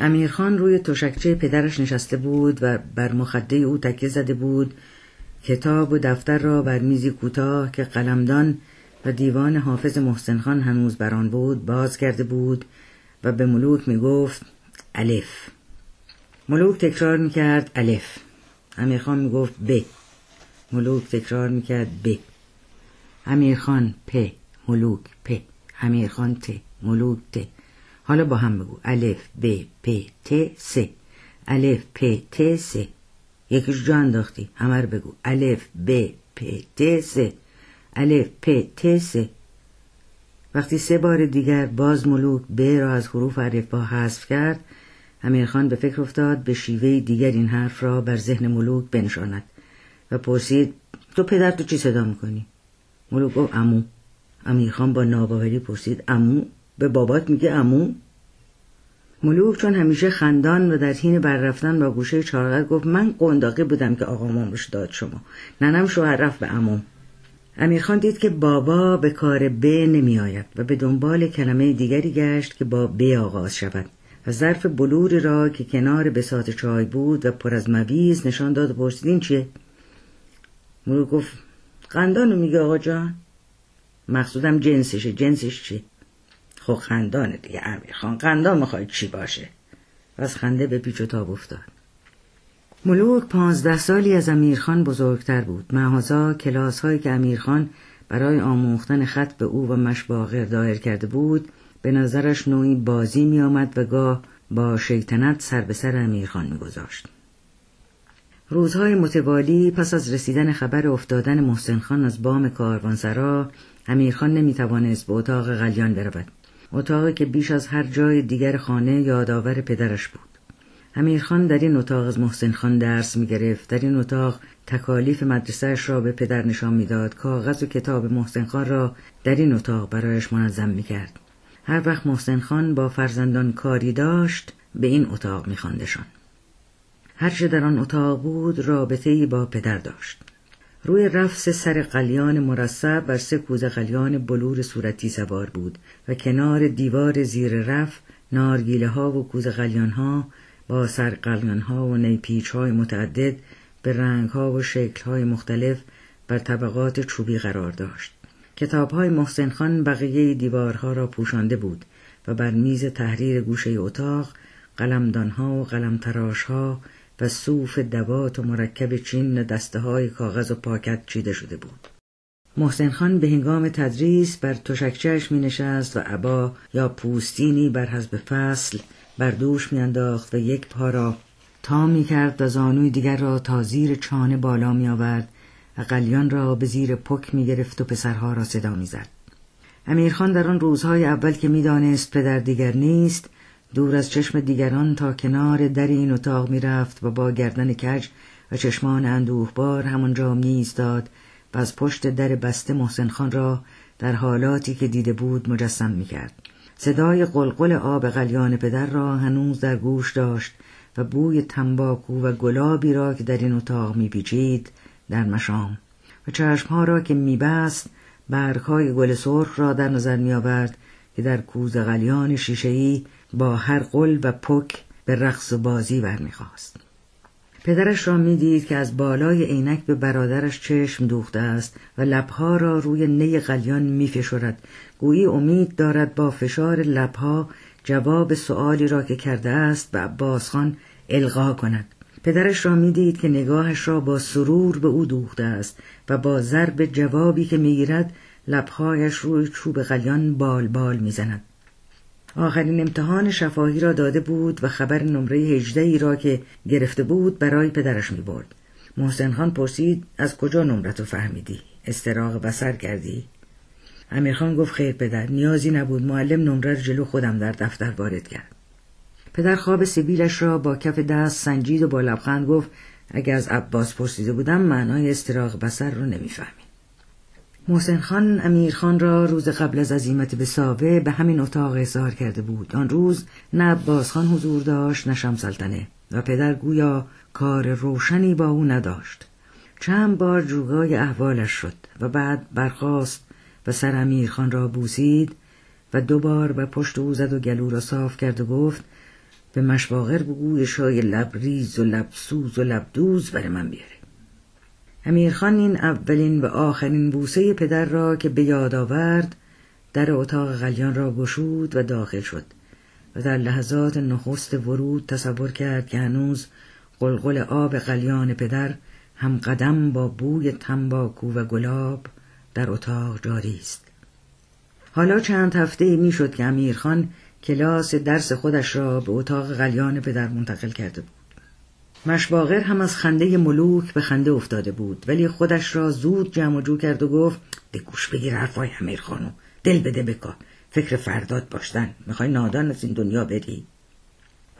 امیرخان روی تشکچه پدرش نشسته بود و بر مخده او تکیه زده بود کتاب و دفتر را بر میزی کوتاه که قلمدان و دیوان حافظ محسن خان هنوز بران بود باز کرده بود و به ملوک می گفت الف. ملوک تکرار می کرد الف. امیرخان می گفت ب. ملوک تکرار می کرد ب امیرخان پ. ملوک پ. امیرخان ت. ملوک ت. حالا با هم بگو. الف ب پ ت س. الف پ ت س. یکیش جا انداختی. همه رو بگو. الف ب پ ت س. الف پ ت س. وقتی سه بار دیگر باز ملوک ب را از حروف با حذف کرد امیرخان به فکر افتاد به شیوه دیگر این حرف را بر ذهن ملوک بنشاند و پرسید تو پدر تو چی صدا می‌کنی؟ ملوک گفت امو امیرخان با ناباوری پرسید امو به بابات میگه امو ملوک چون همیشه خندان و در حین بررفتن با گوشه چارقد گفت من قنداقی بودم که آقا مامش داد شما. ننم شوهر رفت به امو امیرخان دید که بابا به کار ب نمی آید و به دنبال کلمه دیگری گشت که با ب آغاز شود و ظرف بلوری را که کنار بساط چای بود و پر از مویز نشان داد و پرسیدین چیه؟ ملوک گفت قندانو میگه آقا جان. مقصودم جنسشه. جنسش چی؟ خب خندانه دیگه امیر خان قندان می‌خواید چی باشه و از خنده به پیچ و تاب افتاد ملوک پانزده سالی از امیرخان بزرگتر بود محازا کلاس هایی که امیرخان برای آموختن خط به او و مشباغر دایر کرده بود به نظرش نوعی بازی می آمد و گاه با شیطنت سر به سر امیرخان می گذاشت. روزهای متوالی پس از رسیدن خبر افتادن محسن خان از بام کاروانسرا امیرخان نمی توانست به اتاق غلیان برود. اتاقی که بیش از هر جای دیگر خانه یادآور پدرش بود. امیرخان در این اتاق از محسن خان درس می گرفت. در این اتاق تکالیف مدرسهش را به پدر نشان می‌داد. کاغذ و کتاب محسن خان را در این اتاق برایش منظم می کرد. هر وقت محسن خان با فرزندان کاری داشت به این اتاق می خاندشان. هرچه در آن اتاق بود رابطه با پدر داشت. روی رفس سر قلیان مرصب بر سه کوزه قلیان بلور صورتی سوار بود و کنار دیوار زیر رف نارگیله ها و کوزه قلیان ها با سر قلیان ها و نیپیچ های متعدد به رنگ ها و شکل های مختلف بر طبقات چوبی قرار داشت. کتاب های محسن خان بقیه دیوارها را پوشانده بود و بر میز تحریر گوشه اتاق قلمدان ها و قلم تراش ها و صوف دوات و مرکب چین دسته های کاغذ و پاکت چیده شده بود. محسن خان به هنگام تدریس بر تشکچهش می نشست و عبا یا پوستینی بر حزب فصل بر دوش می انداخت و یک پا را تا می کرد و زانوی دیگر را تا زیر چانه بالا می آورد و قلیان را به زیر پک می گرفت و پسرها را صدا می زد. امیرخان در آن روزهای اول که می‌دانست پدر دیگر نیست دور از چشم دیگران تا کنار در این اتاق می‌رفت و با گردن کج و چشمان اندوهبار همانجا میایستاد و از پشت در بسته محسن خان را در حالاتی که دیده بود مجسم می‌کرد. صدای قلقل آب قلیان پدر را هنوز در گوش داشت و بوی تنباکو و گلابی را که در این اتاق میپیچید در مشام و چشمها را که میبست برگهای گل سرخ را در نظر میآورد که در کوز قلیان شیشهای با هر قل و پک به رقص و بازی برمیخواست. پدرش را می‌دید که از بالای عینک به برادرش چشم دوخته است و لبها را روی نی قلیان میفشرد. گویی امید دارد با فشار لبها جواب سؤالی را که کرده است به عباس خان القا کند. پدرش را می‌دید که نگاهش را با سرور به او دوخته است و با ضرب جوابی که می‌گیرد لبهایش روی چوب قلیان بال بال می‌زند. آخرین امتحان شفاهی را داده بود و خبر نمره هجده ای را که گرفته بود برای پدرش می برد. محسن خان پرسید از کجا نمرتو فهمیدی؟ استراغ بسر کردی؟ امیرخان گفت خیر پدر نیازی نبود معلم نمره جلو خودم در دفتر وارد کرد. پدر خواب سیبیلش را با کف دست سنجید و با لبخند گفت اگر از عباس پرسیده بودم معنای استراغ بسر رو نمی‌فهمی. محسن خان امیر خان را روز قبل از عزیمت به ساوه به همین اتاق اظهار کرده بود. آن روز نه عباس خان حضور داشت نه سلطنه و پدر گویا کار روشنی با او نداشت. چند بار جوگای احوالش شد و بعد برخاست و سر امیر خان را بوسید و دوبار به پشت او زد و گلو را صاف کرد و گفت به مشواغر بگوی شای لبریز و لبسوز و لبدوز بر من بیاره. امیرخان این اولین و آخرین بوسه پدر را که به یاد آورد در اتاق قلیان را گشود و داخل شد و در لحظات نخست ورود تصور کرد که هنوز قلقل آب قلیان پدر هم قدم با بوی تنباکو و گلاب در اتاق جاری است. حالا چند هفته می‌شد که امیرخان کلاس درس خودش را به اتاق قلیان پدر منتقل کرده بود. مشباغر هم از خنده ملوک به خنده افتاده بود ولی خودش را زود جمع جو کرد و گفت به گوش بگیر حرفای امیر خانو دل بده بکار فکر فرداد باشتن می‌خوای نادان از این دنیا بری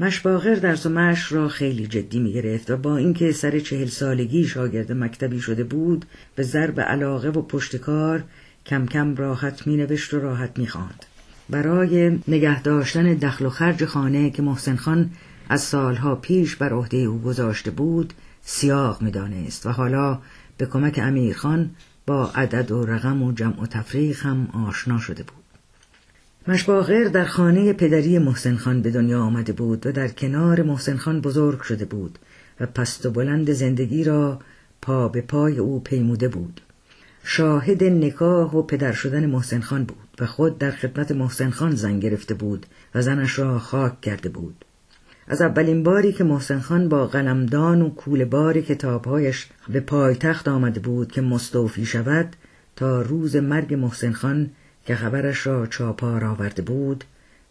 مشباغر درس و مش را خیلی جدی می گرفت و با اینکه سر چهل سالگی شاگرد مکتبی شده بود به ضرب علاقه و پشتکار کم کم راحت می نوشت و راحت می خواند. برای نگه داشتن دخل و خرج خانه که محسن خان از سالها پیش بر عهده او گذاشته بود سیاق می‌دانست و حالا به کمک امیرخان با عدد و رقم و جمع و تفریق هم آشنا شده بود. مشباغر در خانه پدری محسن خان به دنیا آمده بود و در کنار محسن خان بزرگ شده بود و پست و بلند زندگی را پا به پای او پیموده بود. شاهد نکاح و پدر شدن محسن خان بود و خود در خدمت محسن خان زن گرفته بود و زنش را خاک کرده بود. از اولین باری که محسن خان با قلمدان و کول بار کتابهایش به پایتخت آمده بود که مستوفی شود تا روز مرگ محسن خان که خبرش را چاپار آورده بود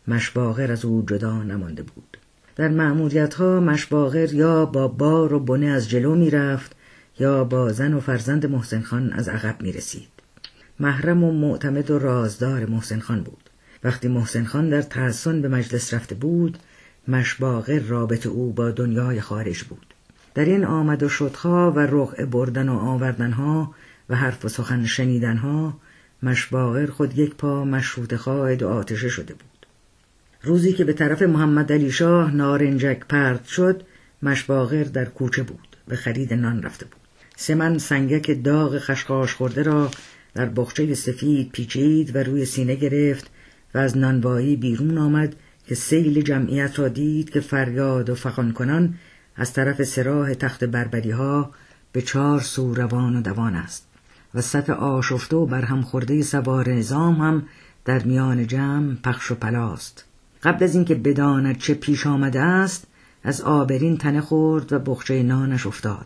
مشباغر از او جدا نمانده بود در معمولیت ها مشباغر یا با بار و بنه از جلو می رفت یا با زن و فرزند محسن خان از عقب می رسید. محرم و معتمد و رازدار محسن خان بود. وقتی محسن خان در تحسن به مجلس رفته بود مشباغر رابط او با دنیای خارج بود. در این آمد و شدها و رقع بردن و آوردنها و حرف و سخن شنیدنها مشباغر خود یک پا مشروط خواهد و آتشه شده بود. روزی که به طرف محمد علی شاه نارنجک پرد شد مشباغر در کوچه بود به خرید نان رفته بود. سمن سنگک داغ خشخاش خورده را در بخچه سفید پیچید و روی سینه گرفت و از نانوایی بیرون آمد که سیل جمعیت را دید که فریاد و فخان کنان از طرف سراح تخت بربری ها به چهار سو روان و دوان است و صف آشفته و برهم خورده سوار نظام هم در میان جمع پخش و پلاست قبل از اینکه بداند چه پیش آمده است از آبرین تنه خورد و بخچه نانش افتاد.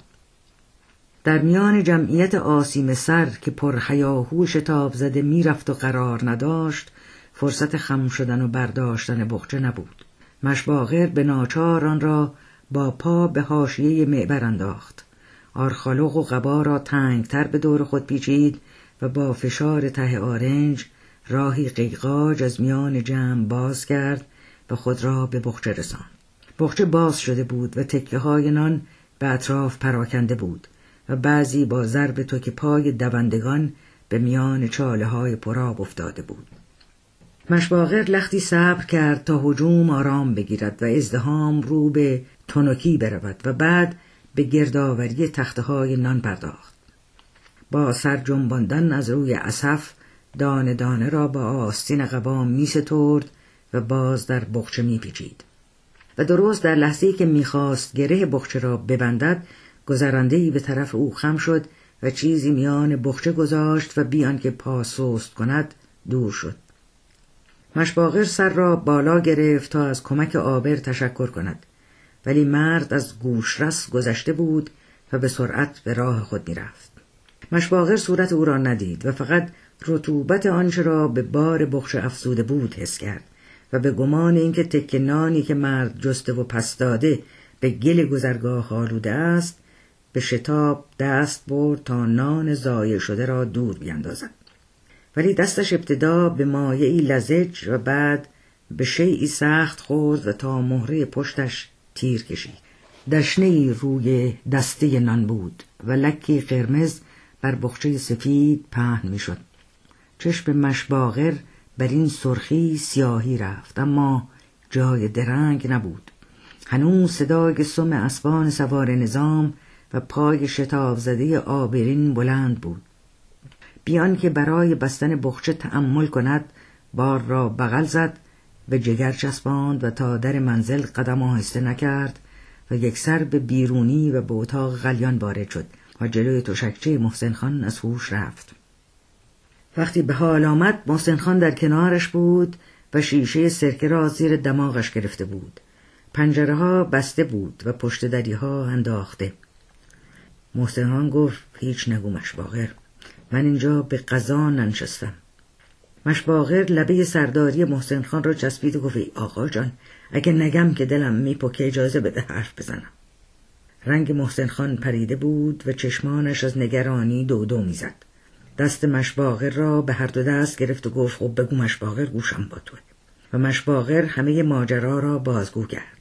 در میان جمعیت آسیم سر که پر حیاهو شتاب زده می‌رفت و قرار نداشت فرصت خم شدن و برداشتن بخچه نبود. مشباغر به ناچار آن را با پا به حاشیه معبر انداخت. آرخالوق و قبا را تنگتر به دور خود پیچید و با فشار ته آرنج راهی قیقاج از میان جمع باز کرد و خود را به بخچه رساند. بخچه باز شده بود و تکه های نان به اطراف پراکنده بود و بعضی با ضرب توک پای دوندگان به میان چاله های پراب افتاده بود. مشباغر لختی صبر کرد تا هجوم آرام بگیرد و ازدهام رو به تنکی برود و بعد به گردآوری تخته های نان پرداخت. با سر جنباندن از روی اصف دانه دانه را با آستین قبام می سترد و باز در بخچه می پیچید. و درست در لحظه که می‌خواست گره بخچه را ببندد گذرندهای به طرف او خم شد و چیزی میان بخچه گذاشت و بیان که پاسوست کند دور شد مشباغر سر را بالا گرفت تا از کمک آبر تشکر کند. ولی مرد از گوشرس گذشته بود و به سرعت به راه خود می‌رفت. مشباغر صورت او را ندید و فقط رطوبت آنچه را به بار بخش افزوده بود حس کرد و به گمان اینکه تک نانی که مرد جسته و پس داده به گل گذرگاه آلوده است به شتاب دست برد تا نان زایه شده را دور بیندازد. ولی دستش ابتدا به مایعی لزج و بعد به شیعی سخت خورد و تا مهره پشتش تیر کشید. دشنه روی دسته نان بود و لکی قرمز بر بخچه سفید پهن می‌شد. چشم مشباغر بر این سرخی سیاهی رفت اما جای درنگ نبود. هنوز صدای سم اسبان سوار نظام و پای شتاب زده آبرین بلند بود. بیان که برای بستن بخچه تأمل کند بار را بغل زد به جگر چسباند و تا در منزل قدم آهسته نکرد و یک سر به بیرونی و به اتاق غلیان وارد شد و جلوی تشکچه محسن خان از هوش رفت. وقتی به حال آمد محسن خان در کنارش بود و شیشه سرکه را زیر دماغش گرفته بود. پنجره ها بسته بود و پشت دری ها انداخته. محسن خان گفت هیچ نگو مشباغر من اینجا به قضا ننشستم. مشباغر لبه سرداری محسن خان را چسبید و گفت آقا جان اگه نگم که دلم میپکه اجازه بده حرف بزنم. رنگ محسن خان پریده بود و چشمانش از نگرانی دو دو می‌زد. دست مشباغر را به هر دو دست گرفت و گفت خب بگو مشباغر گوشم با توه. و مشباغر همه ماجرا را بازگو کرد.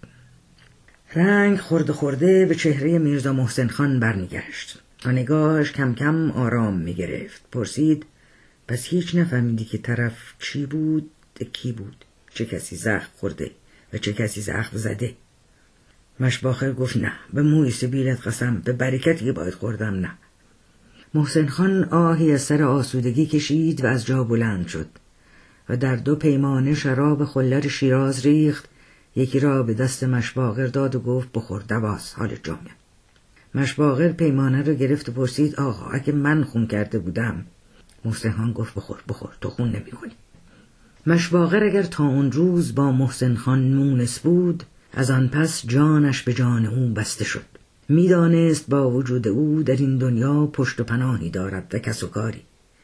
رنگ خورده خورده به چهره میرزا محسن خان برمیگشت. و نگاهش کم کم آرام می‌گرفت. پرسید پس هیچ نفهمیدی که طرف چی بود کی بود؟ چه کسی زخم خورده و چه کسی زخم زده؟ مشباخر گفت نه به موی سبیلت قسم به برکتی که باید خوردم نه. محسن خان آهی از سر آسودگی کشید و از جا بلند شد و در دو پیمانه شراب خلر شیراز ریخت. یکی را به دست مشباغر داد و گفت بخور دواس حال جامعه مشباغر پیمانه را گرفت و پرسید آقا اگه من خون کرده بودم؟ محسن گفت بخور بخور تو خون نمی کنی. مشباغر اگر تا اون روز با محسن خان مونس بود از آن پس جانش به جان او بسته شد. می‌دانست با وجود او در این دنیا پشت و پناهی دارد و کس و کاری.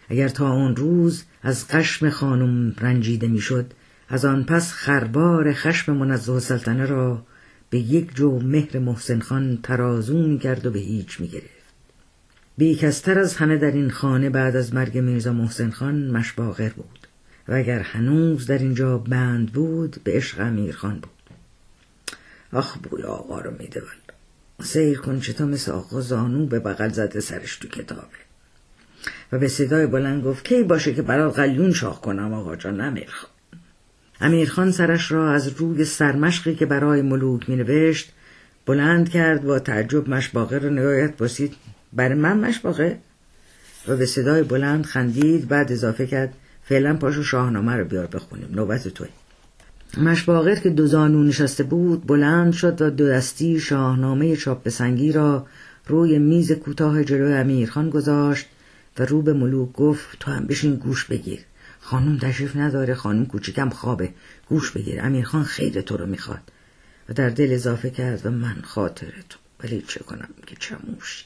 اگر تا آن روز از خشم خانم رنجیده می‌شد از آن پس خربار خشم منزه سلطنه را به یک جو مهر محسن خان ترازون کرد و به هیچ می گرفت. بیکستر از همه در این خانه بعد از مرگ میرزا محسن خان مشباغر بود و اگر هنوز در اینجا بند بود به عشق امیر خان بود. آخ بوی آقا رو میده سیر کن چطور مثل آقا زانو به بغل زده سرش تو کتابه. و به صدای بلند گفت کی باشه که برای قلیون شاخ کنم آقا جان امیرخان امیرخان سرش را از روی سرمشقی که برای ملوک می نوشت بلند کرد و تعجب مشباقه را نگاهت بسید برای من مشباقه؟ و به صدای بلند خندید بعد اضافه کرد فعلا پاشو شاهنامه رو بیار بخونیم نوبت توی. مشباغر که دو زانو نشسته بود بلند شد و دو دستی شاهنامه چاپ سنگی را روی میز کوتاه جلوی امیرخان گذاشت و رو به ملوک گفت تو هم بشین گوش بگیر. خانم تشریف نداره خانم کوچیکم خوابه. گوش بگیر. امیرخان خیر تو رو می‌خواد. و در دل اضافه کرد و من خاطر تو. ولی چه کنم که چموشی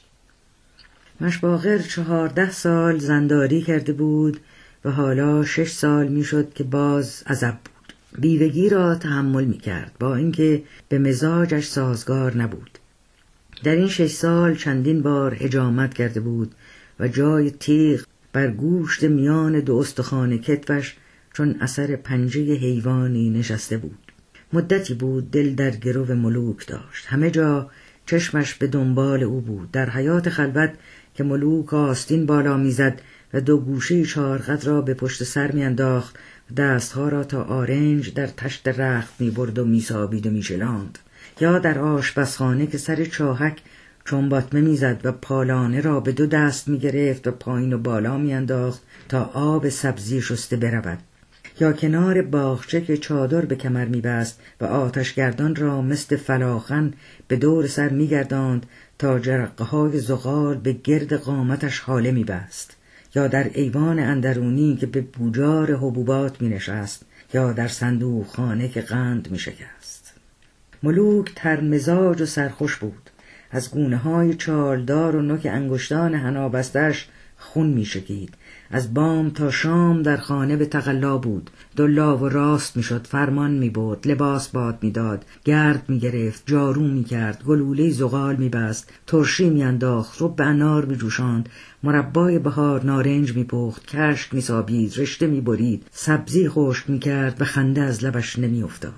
مشباغر چهارده سال زنداری کرده بود و حالا شش سال می‌شد که باز عذب بود. بیوگی را تحمل می‌کرد با اینکه به مزاجش سازگار نبود. در این شش سال چندین بار هجامت کرده بود و جای تیغ بر گوشت میان دو استخوان کتفش چون اثر پنجه حیوانی نشسته بود. مدتی بود دل در گرو ملوک داشت. همه جا چشمش به دنبال او بود. در حیات خلوت که ملوک آستین بالا می‌زد و دو گوشه چارقد را به پشت سر میانداخت و دستها را تا آرنج در تشت رخت می‌برد و میسابید و میشلاند یا در آشپزخانه که سر چاهک چون باطمه می‌زد و پالانه را به دو دست می‌گرفت و پایین و بالا میانداخت تا آب سبزی شسته برود. یا کنار باغچه که چادر به کمر میبست و آتشگردان را مثل فلاخن به دور سر میگرداند تا جرقه های زغال به گرد قامتش حاله میبست. یا در ایوان اندرونی که به بوجار حبوبات می نشست یا در صندوق خانه که قند می شکست. ملوک ترمزاج و سرخوش بود. از گونه های چالدار و نوک انگشتان هنابستش خون می شکید. از بام تا شام در خانه به تقلا بود دلا و راست می‌شد فرمان می بود لباس باد می‌داد گرد می گرفت جارو می کرد گلوله زغال می بست ترشی می انداخت رب انار می جوشاند مربای بهار نارنج می پخت کشک می سابید رشته می برید سبزی خشک می کرد و خنده از لبش نمی افتاد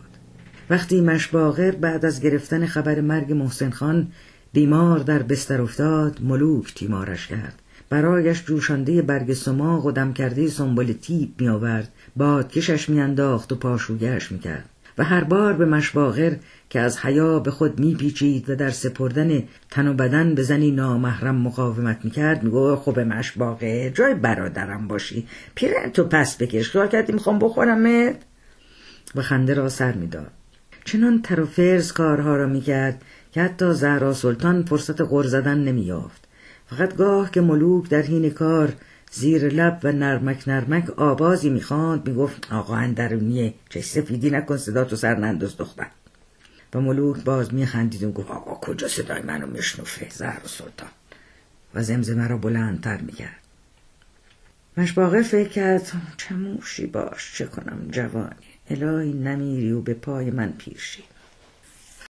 وقتی مشباغر بعد از گرفتن خبر مرگ محسن خان بیمار در بستر افتاد ملوک تیمارش کرد. برایش جوشانده برگ سماق و دم کرده سنبل تیب می آورد بادکشش میانداخت و پاشوگهش می‌کرد. و هر بار به مشباغر که از حیا به خود میپیچید و در سپردن تن و بدن به زنی نامحرم مقاومت می‌کرد میگو خب مشباغر جای برادرم باشی. پیرن تو پس بکش خیال کردی؟ می‌خوام بخورمت و خنده را سر می‌داد. چنان تر و فرز کارها را می‌کرد که حتی زهرا سلطان فرصت غر زدن نمییافت. فقط گاه که ملوک در حین کار زیر لب و نرمک نرمک آوازی می‌خواند می‌گفت آقا اندرونیه چه سفیدی نکن صدا تو سر ننداز دختر. و ملوک باز میخندید و گفت آقا کجا صدای منو میشنوفه زهر سلطان؟ و زمزمه را بلندتر می‌کرد. مشباقه فکر کرد چه موشی باش چه کنم جوانی الهی نمیری و به پای من پیرشی